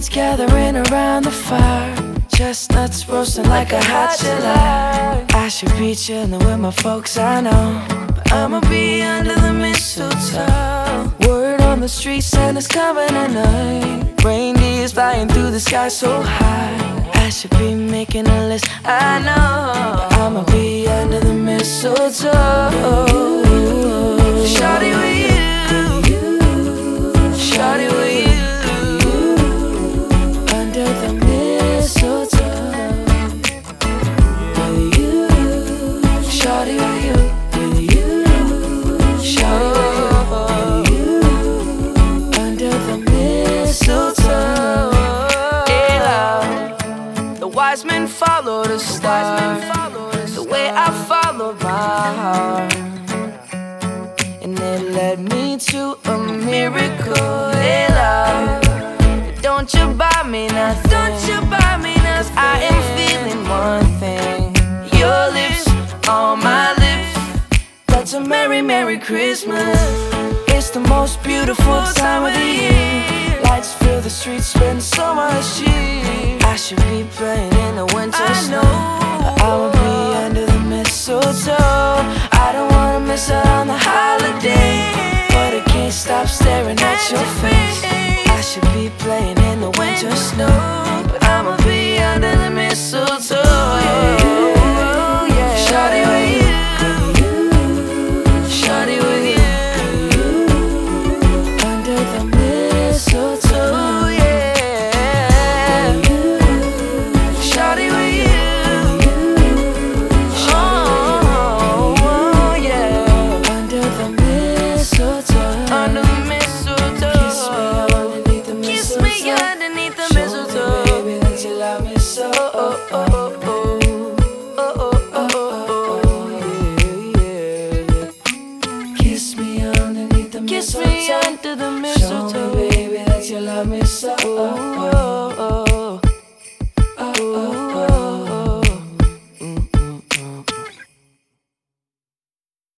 Everyone's gathering around the fire. Chestnuts roasting like a hot July. I should be chilling with my folks, I know. But I'ma be under the mistletoe. Word on the street, Santa's coming tonight. Reindeer's flying through the sky so high. I should be making a list, I know. But I'ma be under the mistletoe. Wise men follow the star. The way I follow my heart. And it led me to a miracle. Hey, love. Don't you buy me nothing. Don't you buy me nothing. I am feeling one thing. Your lips on my lips. That's a merry, merry Christmas. It's the most beautiful time of the year. The streets, spend so much cheer. I should be playing in the winter snow. But I Under the mistletoe. Kiss me underneath the mistletoe. Show me, baby, that you love me so. Oh, oh, oh. Kiss me under the mistletoe. Show me, baby, that you love me so. Oh.